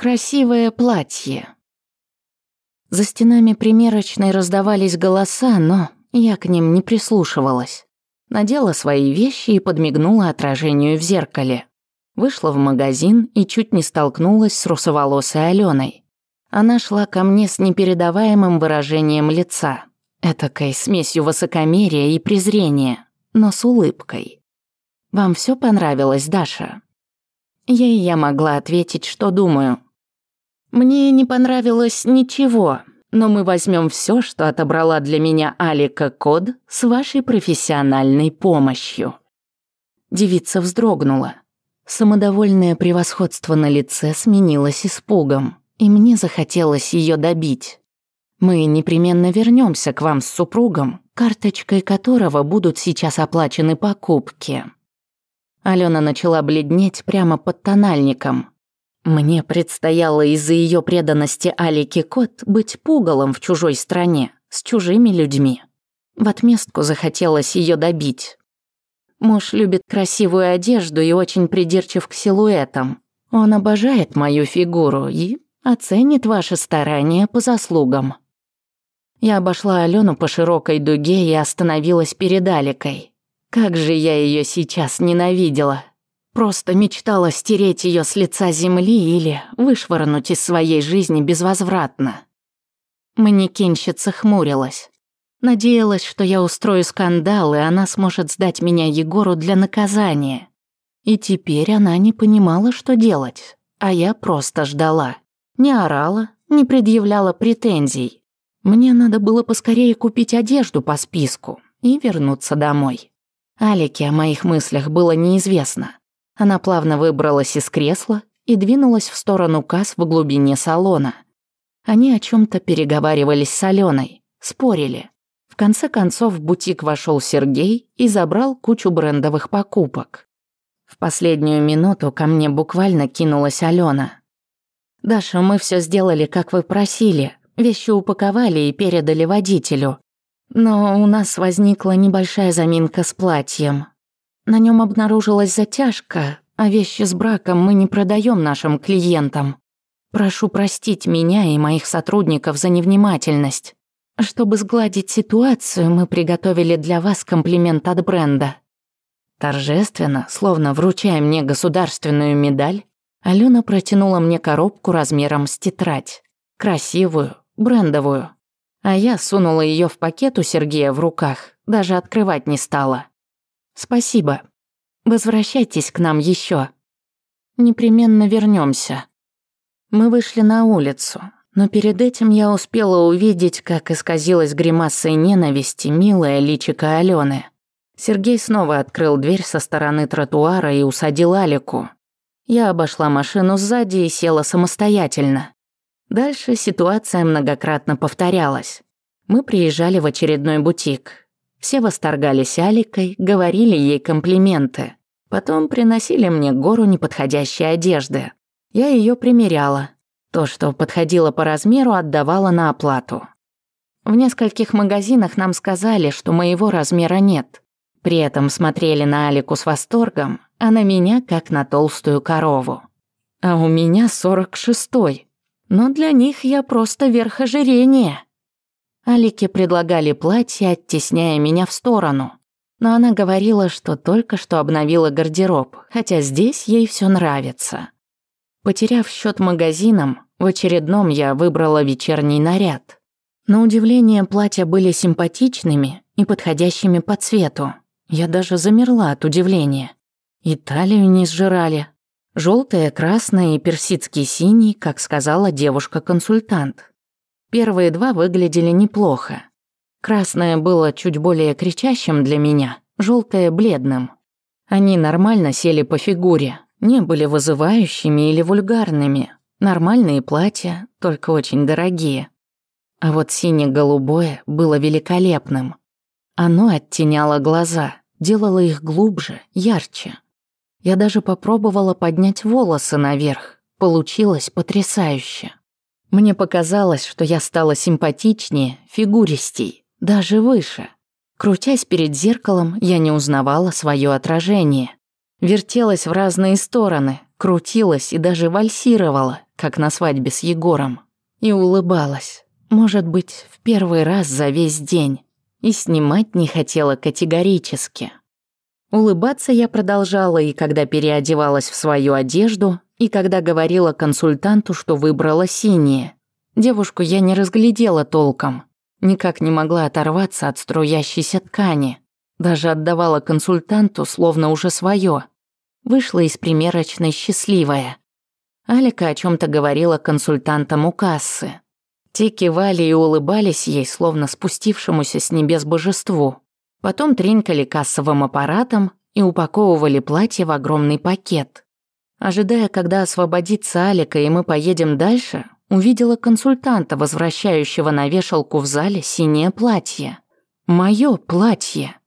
Красивое платье. За стенами примерочной раздавались голоса, но я к ним не прислушивалась. Надела свои вещи и подмигнула отражению в зеркале. Вышла в магазин и чуть не столкнулась с русоволосой Аленой. Она шла ко мне с непередаваемым выражением лица, этакой смесью высокомерия и презрения, но с улыбкой. «Вам все понравилось, Даша?» Ей я могла ответить, что думаю, мне не понравилось ничего, но мы возьмем все, что отобрала для меня Алика Код с вашей профессиональной помощью». Девица вздрогнула. Самодовольное превосходство на лице сменилось испугом, и мне захотелось ее добить. «Мы непременно вернемся к вам с супругом, карточкой которого будут сейчас оплачены покупки». Алена начала бледнеть прямо под тональником, мне предстояло из-за ее преданности Алике Кот быть пугалом в чужой стране, с чужими людьми. В отместку захотелось ее добить. Муж любит красивую одежду и очень придирчив к силуэтам. Он обожает мою фигуру и оценит ваши старания по заслугам. Я обошла Алену по широкой дуге и остановилась перед Аликой. Как же я ее сейчас ненавидела. Просто мечтала стереть ее с лица земли или вышвырнуть из своей жизни безвозвратно. Манекенщица хмурилась. Надеялась, что я устрою скандал, и она сможет сдать меня Егору для наказания. И теперь она не понимала, что делать, а я просто ждала. Не орала, не предъявляла претензий. Мне надо было поскорее купить одежду по списку и вернуться домой. Алике о моих мыслях было неизвестно. Она плавно выбралась из кресла и двинулась в сторону касс в глубине салона. Они о чем то переговаривались с Аленой, спорили. В конце концов в бутик вошел Сергей и забрал кучу брендовых покупок. В последнюю минуту ко мне буквально кинулась Алена. «Даша, мы все сделали, как вы просили. Вещи упаковали и передали водителю. Но у нас возникла небольшая заминка с платьем. На нем обнаружилась затяжка, а вещи с браком мы не продаем нашим клиентам. Прошу простить меня и моих сотрудников за невнимательность. Чтобы сгладить ситуацию, мы приготовили для вас комплимент от бренда. Торжественно, словно вручая мне государственную медаль, Алена протянула мне коробку размером с тетрадь. Красивую, брендовую. А я сунула ее в пакет у Сергея в руках, даже открывать не стала. «Спасибо. Возвращайтесь к нам еще. Непременно вернемся. Мы вышли на улицу, но перед этим я успела увидеть, как исказилась гримасой ненависти милая личика Алены. Сергей снова открыл дверь со стороны тротуара и усадил Алику. Я обошла машину сзади и села самостоятельно. Дальше ситуация многократно повторялась. Мы приезжали в очередной бутик. Все восторгались Аликой, говорили ей комплименты. Потом приносили мне гору неподходящей одежды. Я ее примеряла. То, что подходило по размеру, отдавала на оплату. В нескольких магазинах нам сказали, что моего размера нет. При этом смотрели на Алику с восторгом, а на меня как на толстую корову. А у меня сорок шестой. Но для них я просто верх ожирения. Алике предлагали платье, оттесняя меня в сторону. Но она говорила, что только что обновила гардероб, хотя здесь ей все нравится. Потеряв счет магазинам, в очередном я выбрала вечерний наряд. На удивление, платья были симпатичными и подходящими по цвету. Я даже замерла от удивления. Италию не сжирали. Желтое, красное и персидский синий, как сказала девушка-консультант. Первые два выглядели неплохо. Красное было чуть более кричащим для меня, желтое – бледным. Они нормально сели по фигуре, не были вызывающими или вульгарными. Нормальные платья, только очень дорогие. А вот сине-голубое было великолепным. Оно оттеняло глаза, делало их глубже, ярче. Я даже попробовала поднять волосы наверх. Получилось потрясающе. Мне показалось, что я стала симпатичнее, фигуристей, даже выше. Крутясь перед зеркалом, я не узнавала свое отражение. Вертелась в разные стороны, крутилась и даже вальсировала, как на свадьбе с Егором. И улыбалась. Может быть, в первый раз за весь день. И снимать не хотела категорически. Улыбаться я продолжала, и когда переодевалась в свою одежду, и когда говорила консультанту, что выбрала синие. Девушку я не разглядела толком. Никак не могла оторваться от струящейся ткани. Даже отдавала консультанту, словно уже свое. Вышла из примерочной счастливая. Алика о чем то говорила консультантам у кассы. Те кивали и улыбались ей, словно спустившемуся с небес божеству. Потом тренькали кассовым аппаратом и упаковывали платье в огромный пакет. Ожидая, когда освободится Алика и мы поедем дальше, увидела консультанта, возвращающего на вешалку в зале синее платье. Мое платье.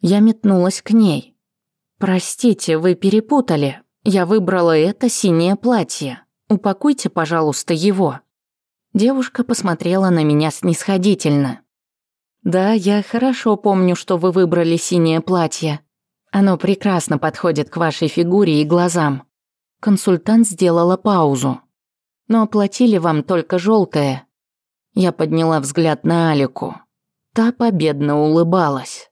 Я метнулась к ней. «Простите, вы перепутали. Я выбрала это синее платье. Упакуйте, пожалуйста, его». Девушка посмотрела на меня снисходительно. «Да, я хорошо помню, что вы выбрали синее платье. Оно прекрасно подходит к вашей фигуре и глазам. Консультант сделала паузу. Но оплатили вам только желтое. Я подняла взгляд на Алику. Та победно улыбалась.